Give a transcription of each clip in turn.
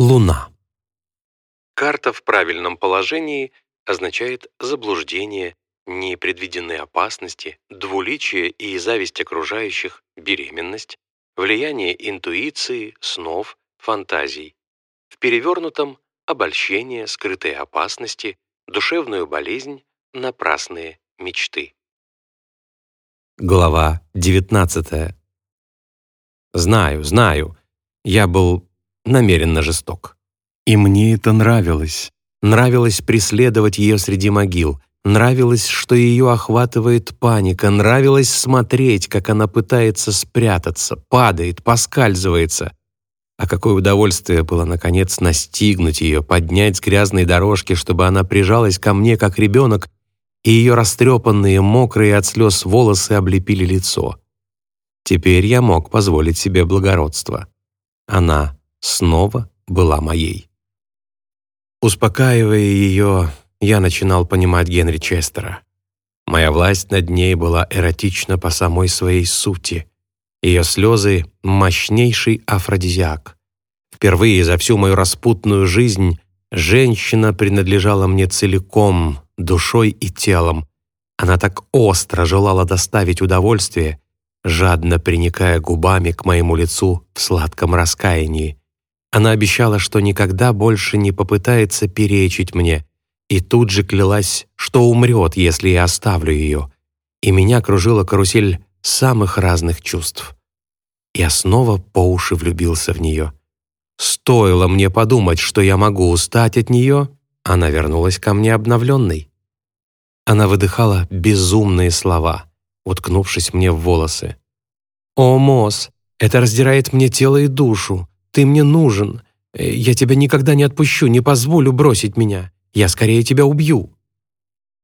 Луна. Карта в правильном положении означает заблуждение, непредвиденные опасности, двуличие и зависть окружающих, беременность, влияние интуиции, снов, фантазий. В перевернутом – обольщение, скрытые опасности, душевную болезнь, напрасные мечты. Глава 19 Знаю, знаю, я был намеренно жесток. И мне это нравилось. Нравилось преследовать ее среди могил. Нравилось, что ее охватывает паника. Нравилось смотреть, как она пытается спрятаться, падает, поскальзывается. А какое удовольствие было, наконец, настигнуть ее, поднять с грязной дорожки, чтобы она прижалась ко мне, как ребенок, и ее растрепанные, мокрые от слез волосы облепили лицо. Теперь я мог позволить себе благородство. Она снова была моей. Успокаивая ее, я начинал понимать Генри Честера. Моя власть над ней была эротична по самой своей сути. Ее слезы — мощнейший афродизиак. Впервые за всю мою распутную жизнь женщина принадлежала мне целиком, душой и телом. Она так остро желала доставить удовольствие, жадно приникая губами к моему лицу в сладком раскаянии. Она обещала, что никогда больше не попытается перечить мне, и тут же клялась, что умрет, если я оставлю ее. И меня кружила карусель самых разных чувств. Я снова по уши влюбился в нее. Стоило мне подумать, что я могу устать от нее, она вернулась ко мне обновленной. Она выдыхала безумные слова, уткнувшись мне в волосы. «О, Мосс, это раздирает мне тело и душу. Ты мне нужен. Э, я тебя никогда не отпущу, не позволю бросить меня. Я скорее тебя убью».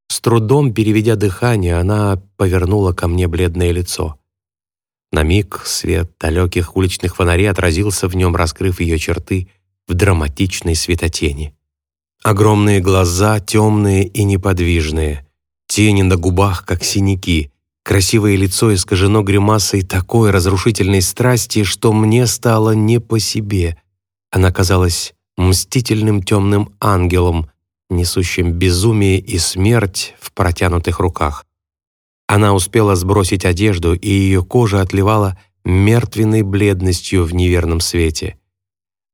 С трудом переведя дыхание, она повернула ко мне бледное лицо. На миг свет далеких уличных фонарей отразился в нем, раскрыв ее черты в драматичной светотени. Огромные глаза, темные и неподвижные, тени на губах, как синяки, Красивое лицо искажено гримасой такой разрушительной страсти, что мне стало не по себе. Она казалась мстительным темным ангелом, несущим безумие и смерть в протянутых руках. Она успела сбросить одежду, и ее кожа отливала мертвенной бледностью в неверном свете.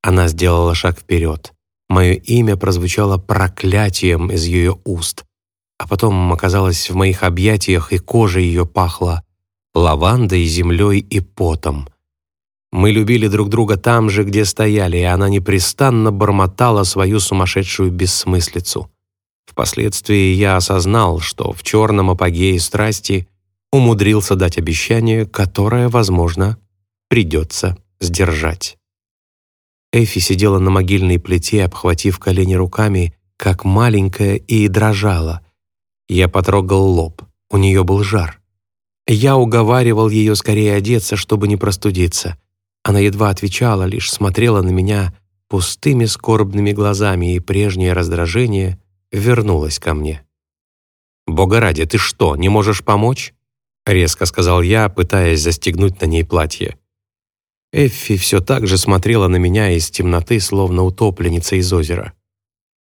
Она сделала шаг вперед. Мое имя прозвучало проклятием из ее уст а потом оказалась в моих объятиях, и кожа ее пахла лавандой, землей и потом. Мы любили друг друга там же, где стояли, и она непрестанно бормотала свою сумасшедшую бессмыслицу. Впоследствии я осознал, что в черном апогее страсти умудрился дать обещание, которое, возможно, придется сдержать. Эфи сидела на могильной плите, обхватив колени руками, как маленькая, и дрожала — я потрогал лоб. У нее был жар. Я уговаривал ее скорее одеться, чтобы не простудиться. Она едва отвечала, лишь смотрела на меня пустыми скорбными глазами, и прежнее раздражение вернулось ко мне. «Бога ради, ты что, не можешь помочь?» — резко сказал я, пытаясь застегнуть на ней платье. Эффи все так же смотрела на меня из темноты, словно утопленница из озера.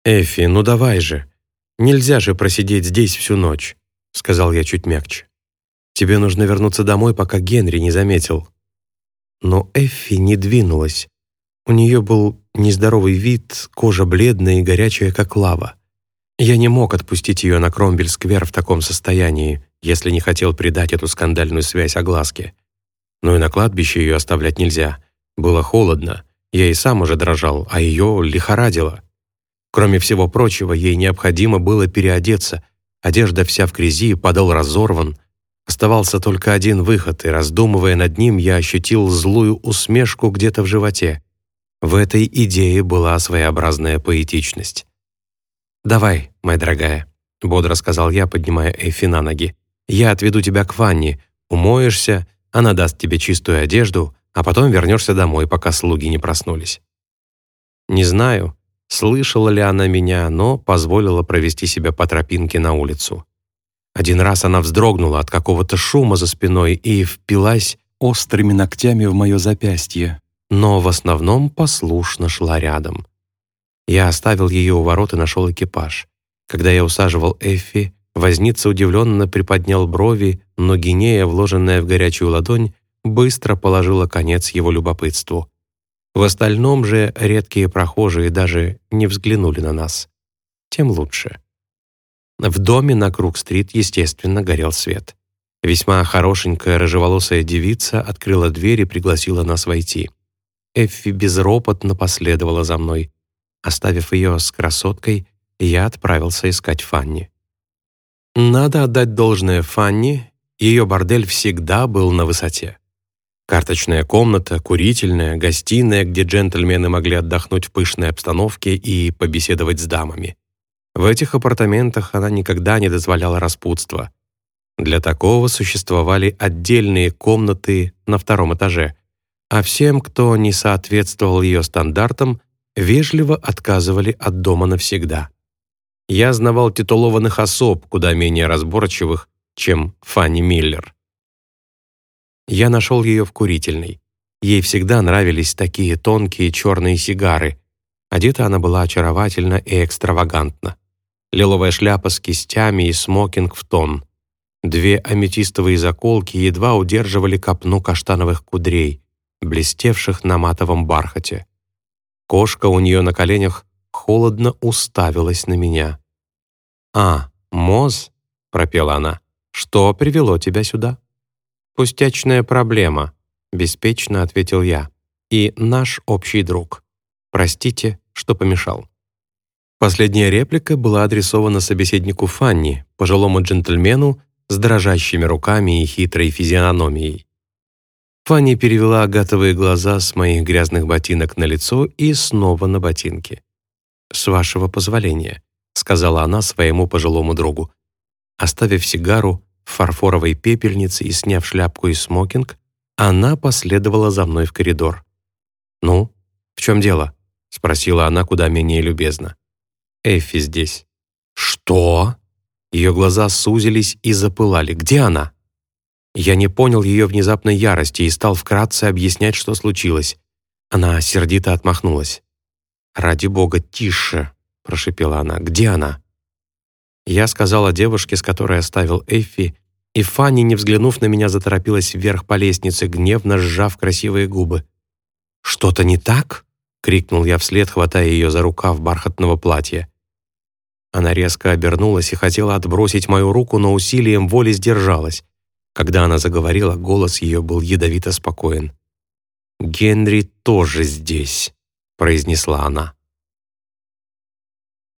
«Эффи, ну давай же!» «Нельзя же просидеть здесь всю ночь», — сказал я чуть мягче. «Тебе нужно вернуться домой, пока Генри не заметил». Но Эффи не двинулась. У нее был нездоровый вид, кожа бледная и горячая, как лава. Я не мог отпустить ее на Кромбель-сквер в таком состоянии, если не хотел придать эту скандальную связь огласке. Но и на кладбище ее оставлять нельзя. Было холодно, я и сам уже дрожал, а ее лихорадило. Кроме всего прочего, ей необходимо было переодеться. Одежда вся в грязи, подол разорван. Оставался только один выход, и, раздумывая над ним, я ощутил злую усмешку где-то в животе. В этой идее была своеобразная поэтичность. «Давай, моя дорогая», — бодро сказал я, поднимая Эфи на ноги. «Я отведу тебя к ванне, умоешься, она даст тебе чистую одежду, а потом вернешься домой, пока слуги не проснулись». Не знаю, Слышала ли она меня, но позволила провести себя по тропинке на улицу. Один раз она вздрогнула от какого-то шума за спиной и впилась острыми ногтями в мое запястье. но в основном послушно шла рядом. Я оставил ее у ворот и нашел экипаж. Когда я усаживал Эффи, возница удивленно приподнял брови, но Гинея, вложенная в горячую ладонь, быстро положила конец его любопытству. В остальном же редкие прохожие даже не взглянули на нас. Тем лучше. В доме на Круг-стрит, естественно, горел свет. Весьма хорошенькая рыжеволосая девица открыла дверь и пригласила нас войти. Эффи безропотно последовала за мной. Оставив ее с красоткой, я отправился искать Фанни. Надо отдать должное Фанни, ее бордель всегда был на высоте. Карточная комната, курительная, гостиная, где джентльмены могли отдохнуть в пышной обстановке и побеседовать с дамами. В этих апартаментах она никогда не дозволяла распутства. Для такого существовали отдельные комнаты на втором этаже, а всем, кто не соответствовал ее стандартам, вежливо отказывали от дома навсегда. Я знавал титулованных особ, куда менее разборчивых, чем Фанни Миллер. Я нашел ее в курительной. Ей всегда нравились такие тонкие черные сигары. Одета она была очаровательно и экстравагантно лиловая шляпа с кистями и смокинг в тон. Две аметистовые заколки едва удерживали копну каштановых кудрей, блестевших на матовом бархате. Кошка у нее на коленях холодно уставилась на меня. «А, Моз?» — пропела она. «Что привело тебя сюда?» «Пустячная проблема», — беспечно ответил я. «И наш общий друг. Простите, что помешал». Последняя реплика была адресована собеседнику Фанни, пожилому джентльмену с дрожащими руками и хитрой физиономией. Фанни перевела агатовые глаза с моих грязных ботинок на лицо и снова на ботинки. «С вашего позволения», — сказала она своему пожилому другу. Оставив сигару в фарфоровой пепельнице и сняв шляпку и смокинг, она последовала за мной в коридор. «Ну, в чем дело?» — спросила она куда менее любезно. Эффи здесь». «Что?» Ее глаза сузились и запылали. «Где она?» Я не понял ее внезапной ярости и стал вкратце объяснять, что случилось. Она сердито отмахнулась. «Ради бога, тише!» – прошепела она. «Где она?» Я сказала девушке, с которой оставил Эффи, и Фанни, не взглянув на меня, заторопилась вверх по лестнице, гневно сжав красивые губы. «Что-то не так?» — крикнул я вслед, хватая ее за рукав бархатного платья. Она резко обернулась и хотела отбросить мою руку, но усилием воли сдержалась. Когда она заговорила, голос ее был ядовито спокоен. «Генри тоже здесь», — произнесла она.